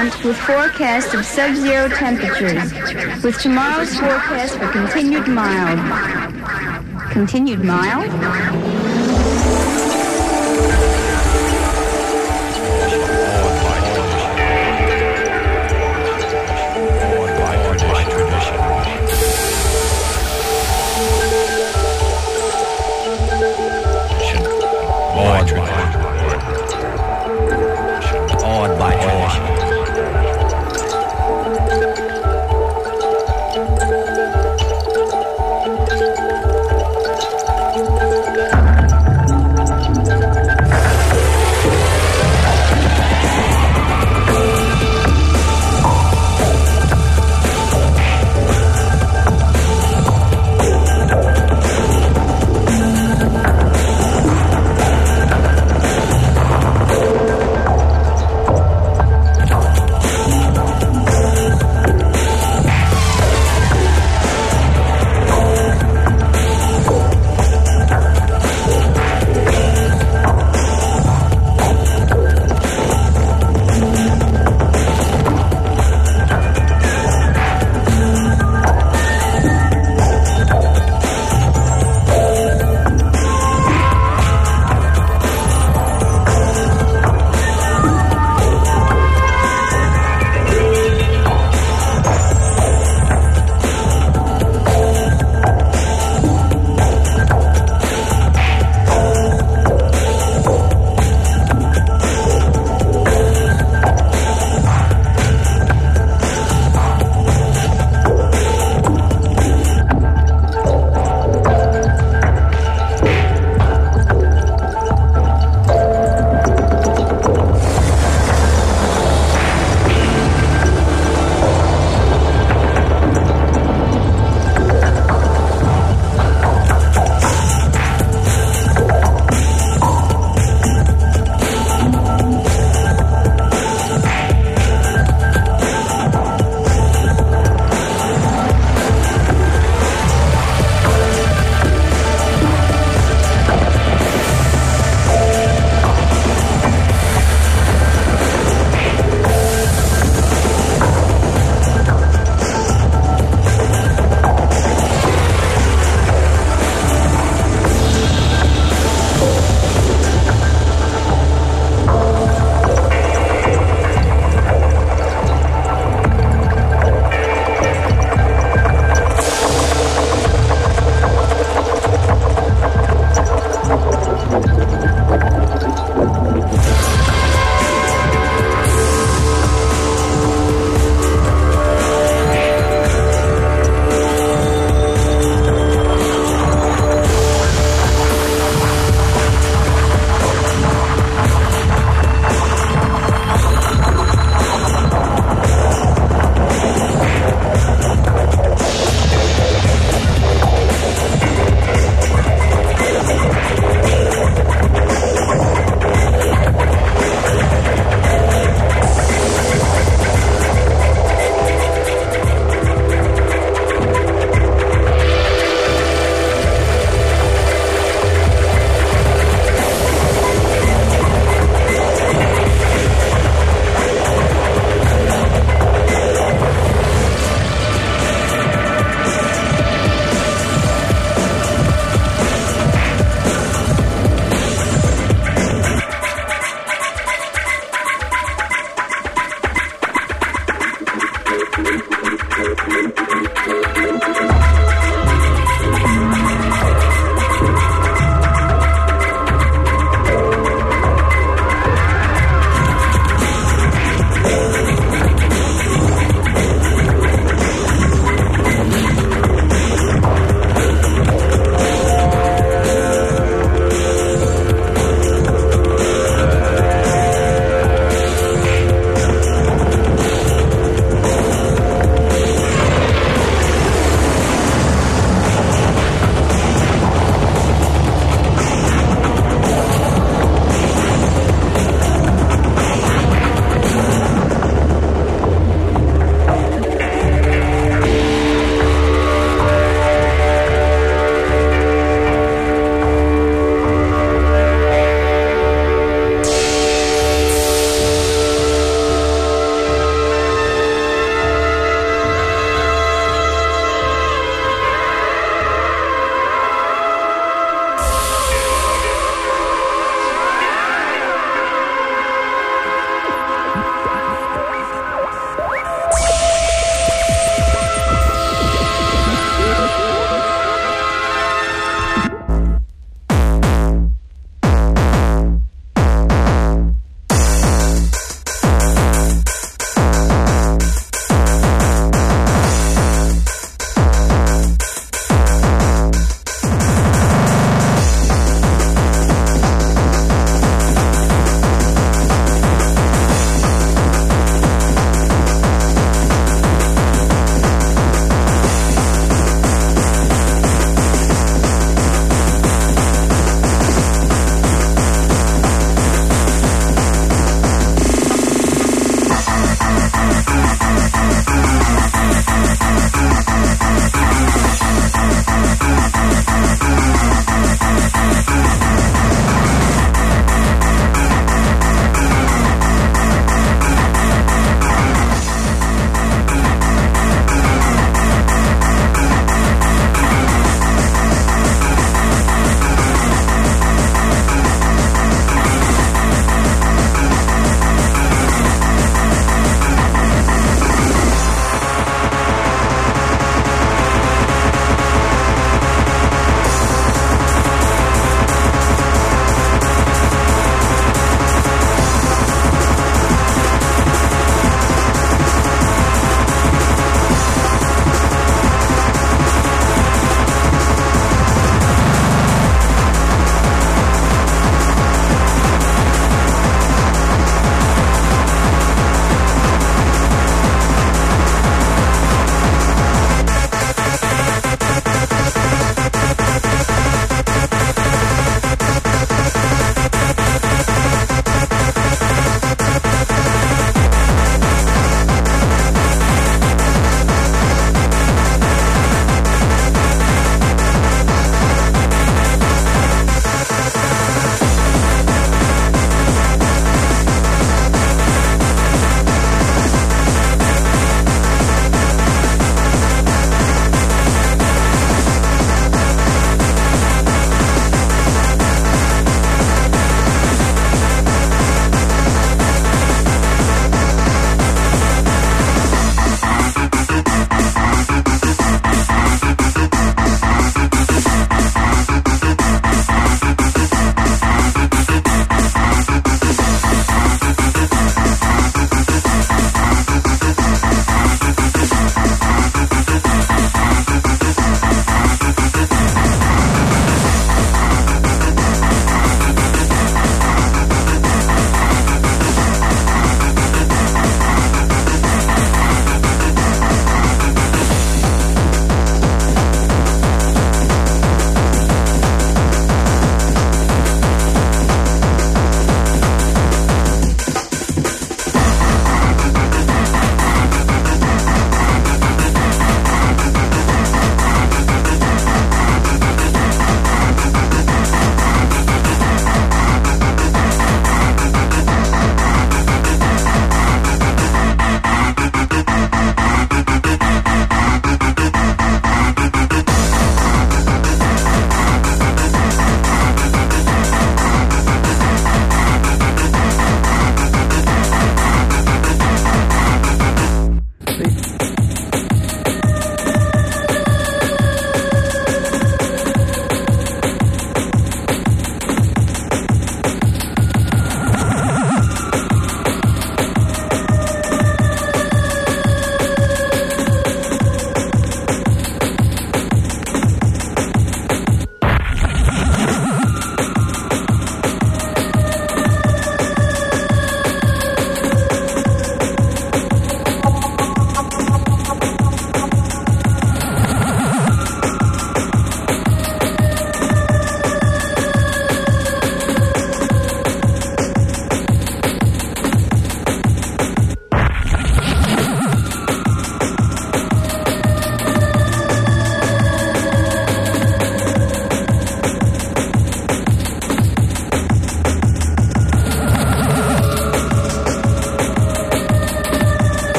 with forecast of sub-zero temperatures, with tomorrow's forecast for continued mild. Continued mild?